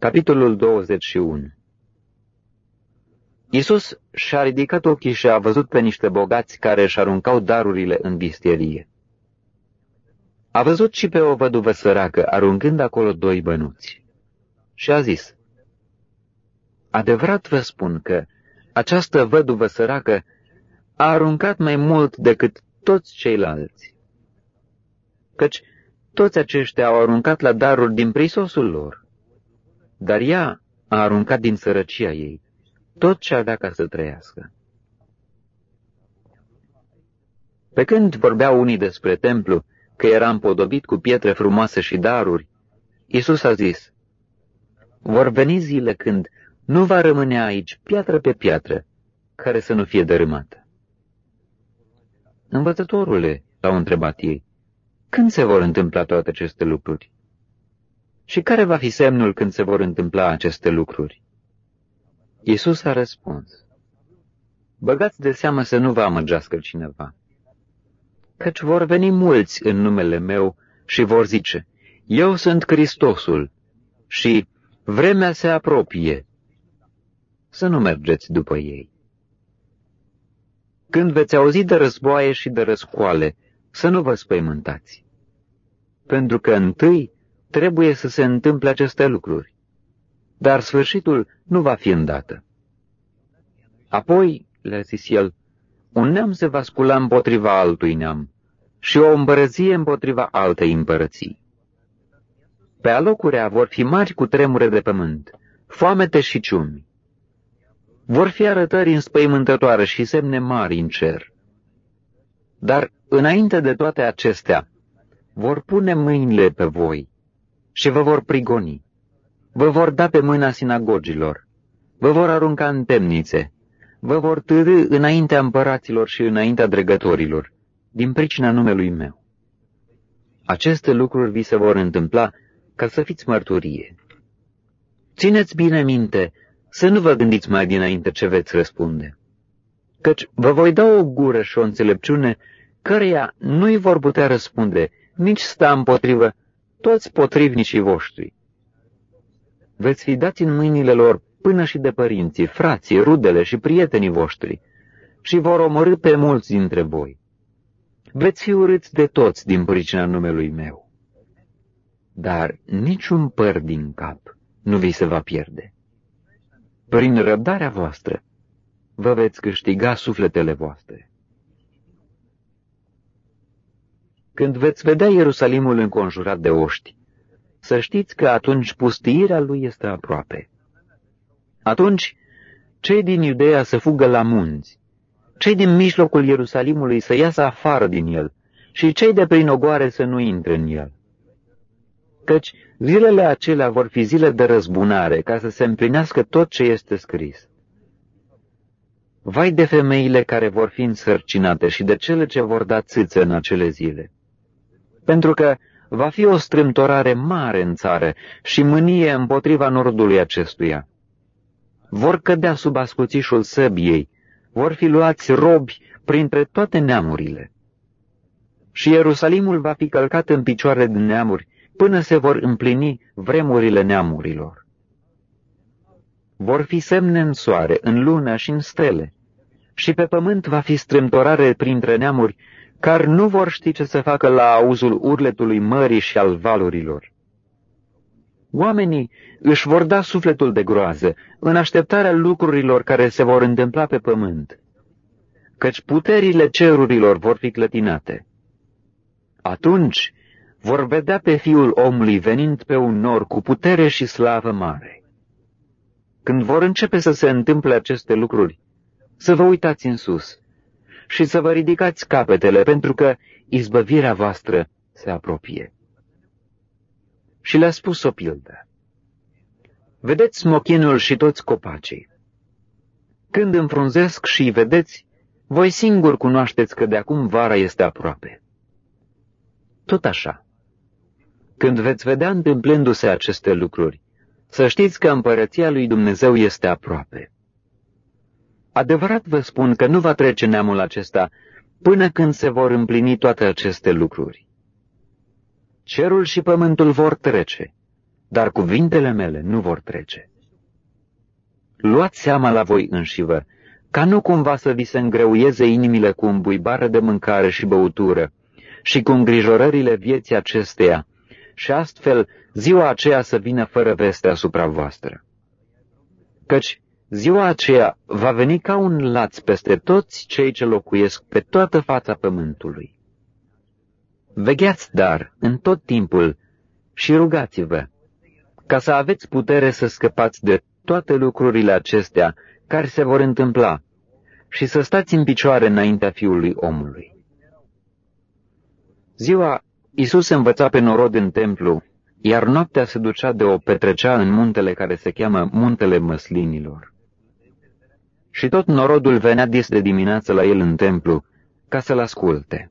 Capitolul 21 Iisus și-a ridicat ochii și a văzut pe niște bogați care își aruncau darurile în vistierie. A văzut și pe o văduvă săracă aruncând acolo doi bănuți. Și a zis, Adevărat vă spun că această văduvă săracă a aruncat mai mult decât toți ceilalți. Căci toți aceștia au aruncat la daruri din prisosul lor, dar ea a aruncat din sărăcia ei tot ce avea ca să trăiască. Pe când vorbeau unii despre templu, că era împodobit cu pietre frumoase și daruri, Iisus a zis, Vor veni zile când nu va rămâne aici piatră pe piatră, care să nu fie dărâmată. Învățătorule, l-au întrebat ei, când se vor întâmpla toate aceste lucruri? Și care va fi semnul când se vor întâmpla aceste lucruri? Iisus a răspuns, Băgați de seamă să nu vă amăgească cineva, căci vor veni mulți în numele meu și vor zice, Eu sunt Hristosul și vremea se apropie. Să nu mergeți după ei. Când veți auzi de războaie și de răscoale, să nu vă spăimântați. Pentru că întâi trebuie să se întâmple aceste lucruri, dar sfârșitul nu va fi îndată. Apoi, le-a zis el, un neam se va scula împotriva altui neam și o împărăție împotriva altei împărății. Pe alocurea vor fi mari cu tremure de pământ, foamete și ciumi. Vor fi arătări înspăimântătoare și semne mari în cer. Dar, înainte de toate acestea, vor pune mâinile pe voi și vă vor prigoni. Vă vor da pe mâna sinagogilor, vă vor arunca în temnițe, vă vor târâ înaintea împăraților și înaintea dregătorilor, din pricina numelui meu. Aceste lucruri vi se vor întâmpla ca să fiți mărturie. Țineți bine minte să nu vă gândiți mai dinainte ce veți răspunde, căci vă voi da o gură și o înțelepciune căreia nu-i vor putea răspunde, nici sta împotrivă toți potrivnicii voștri. Veți fi dați în mâinile lor până și de părinții, frații, rudele și prietenii voștri, și vor omorâ pe mulți dintre voi. Veți fi urâți de toți din pricina numelui meu. Dar niciun păr din cap nu vi se va pierde. Prin răbdarea voastră vă veți câștiga sufletele voastre. Când veți vedea Ierusalimul înconjurat de oști, să știți că atunci pustiirea lui este aproape. Atunci, cei din Iudeea să fugă la munți, cei din mijlocul Ierusalimului să iasă afară din el și cei de prin ogoare să nu intre în el. Căci zilele acelea vor fi zile de răzbunare, ca să se împlinească tot ce este scris. Vai de femeile care vor fi însărcinate și de cele ce vor da țâță în acele zile. Pentru că va fi o strâmtorare mare în țară și mânie împotriva nordului acestuia vor cădea sub ascuțișul săbiei, vor fi luați robi printre toate neamurile. Și Ierusalimul va fi călcat în picioare de neamuri, până se vor împlini vremurile neamurilor. Vor fi semne în soare, în lună și în stele, și pe pământ va fi strâmtorare printre neamuri, care nu vor ști ce să facă la auzul urletului mării și al valurilor. Oamenii își vor da sufletul de groază în așteptarea lucrurilor care se vor întâmpla pe pământ, căci puterile cerurilor vor fi clătinate. Atunci vor vedea pe Fiul omului venind pe un nor cu putere și slavă mare. Când vor începe să se întâmple aceste lucruri, să vă uitați în sus și să vă ridicați capetele, pentru că izbăvirea voastră se apropie și le-a spus o pildă. Vedeți smochinul și toți copacii. Când înfrunzesc și îi vedeți, voi singur cunoașteți că de acum vara este aproape. Tot așa, când veți vedea întâmplându-se aceste lucruri, să știți că împărăția lui Dumnezeu este aproape. Adevărat vă spun că nu va trece neamul acesta până când se vor împlini toate aceste lucruri. Cerul și pământul vor trece, dar cuvintele mele nu vor trece. Luați seama la voi înșivă, ca nu cumva să vi se îngreuieze inimile cu îmbuibară de mâncare și băutură și cu îngrijorările vieții acesteia, și astfel ziua aceea să vină fără veste asupra voastră. Căci ziua aceea va veni ca un laț peste toți cei ce locuiesc pe toată fața pământului. Vegheați, dar, în tot timpul și rugați-vă, ca să aveți putere să scăpați de toate lucrurile acestea care se vor întâmpla și să stați în picioare înaintea Fiului omului. Ziua, Isus învăța pe norod în templu, iar noaptea se ducea de o petrecea în muntele care se cheamă Muntele Măslinilor. Și tot norodul venea dis de dimineață la el în templu, ca să-l asculte.